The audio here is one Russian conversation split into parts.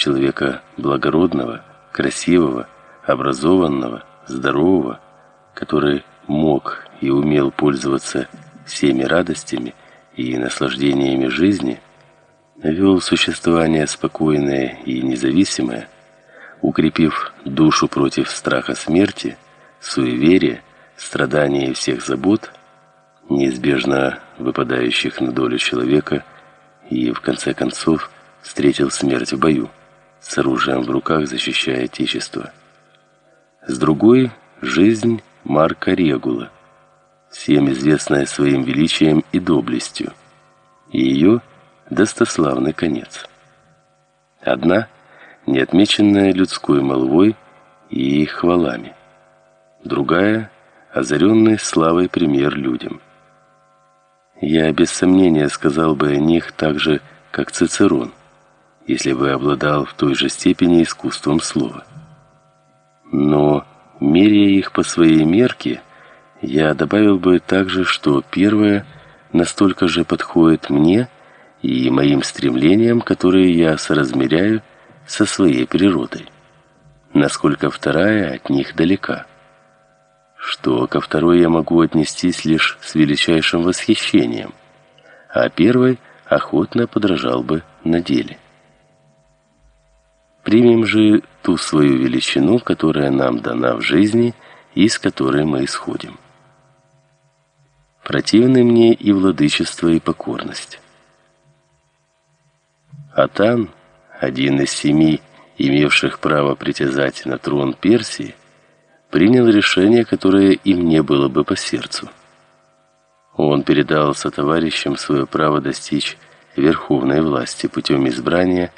человека благородного, красивого, образованного, здорового, который мог и умел пользоваться всеми радостями и наслаждениями жизни, вел существование спокойное и независимое, укрепив душу против страха смерти, суеверия, страдания и всех забот, неизбежно выпадающих на долю человека, и в конце концов встретил смерть в бою, с оружием в руках защищая отечество. С другой жизнь Марка Регула, всем известная своим величием и доблестью, и ее достославный конец. Одна не отмеченная людской молвой и хвалами, другая озаренный славой пример людям. Я без сомнения сказал бы о них так же, как Цицерон, если бы обладал в той же степени искусством слова. Но меряя их по своей мерке, я добавил бы также, что первое настолько же подходит мне и моим стремлениям, которые я соразмеряю со своей природой, насколько вторая от них далека. Что ко второй я могу отнестись лишь с величайшим восхищением, а первой охотно подражал бы на деле. Примем же ту свою величину, которая нам дана в жизни и с которой мы исходим. Противны мне и владычество, и покорность. Атан, один из семи, имевших право притязать на трон Персии, принял решение, которое им не было бы по сердцу. Он передал сотоварищам свое право достичь верховной власти путем избрания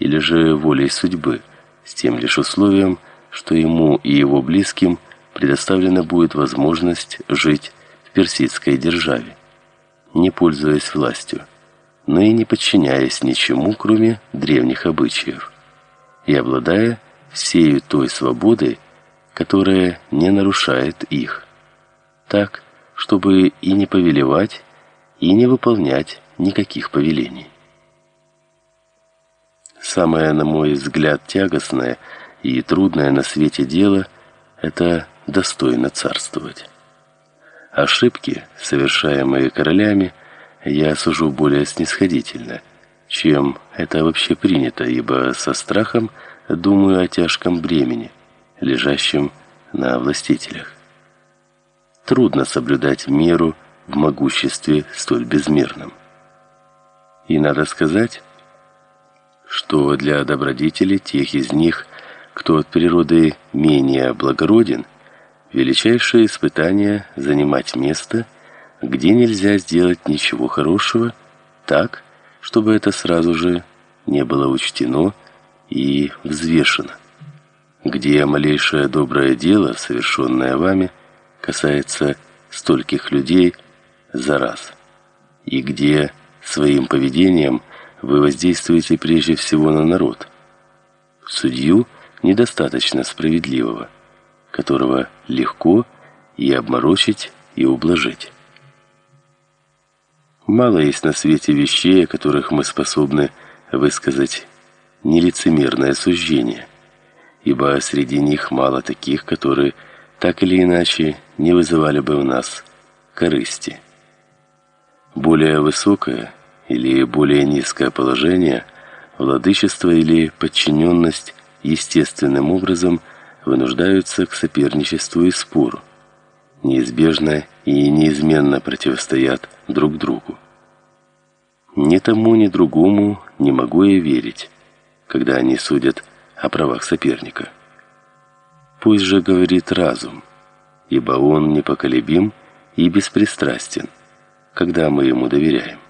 или же волей судьбы, с тем лишь условием, что ему и его близким предоставлена будет возможность жить в персидской державе, не пользуясь властью, но и не подчиняясь ничему, кроме древних обычаев, и обладая всей той свободой, которая не нарушает их, так, чтобы и не повелевать, и не выполнять никаких повелений. Самое, на мой взгляд, тягостное и трудное на свете дело это достойно царствовать. Ошибки, совершаемые королями, я сужу более снисходительно, чем это вообще принято, ибо со страхом думаю о тяжком бремени, лежащем на властителях. Трудно соблюдать меру в могуществе столь безмерном. И надо сказать, что для добродетели тех из них, кто от природы менее благороден, величайшее испытание занимать место, где нельзя сделать ничего хорошего, так, чтобы это сразу же не было учтено и взвешено. Где малейшее доброе дело, совершенное вами, касается стольких людей за раз, и где своим поведением вы воздействуете прежде всего на народ. Судью недостаточно справедливого, которого легко и обморочить, и ублажить. Мало есть на свете вещей, о которых мы способны высказать нелицемерное суждение, ибо среди них мало таких, которые так или иначе не вызывали бы у нас корысти. Более высокое или более низкое положение, владычество или подчиненность естественным образом вынуждаются к соперничеству и спору, неизбежно и неизменно противостоят друг другу. Ни тому, ни другому не могу я верить, когда они судят о правах соперника. Пусть же говорит разум, ибо он непоколебим и беспристрастен, когда мы ему доверяем.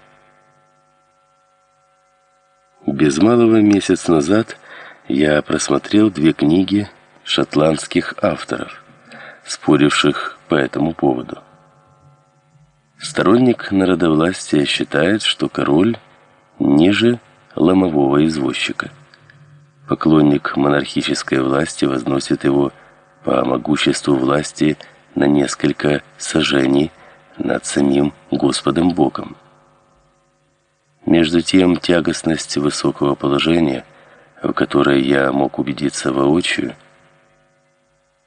Без малого месяц назад я просмотрел две книги шотландских авторов, споривших по этому поводу. Сторонник народовластия считает, что король ниже ломового извозчика. Поклонник монархической власти возносит его по могуществу власти на несколько сажений над самим Господом Богом. Между тем, тягостность высокого положения в которой я мог убедиться воочию,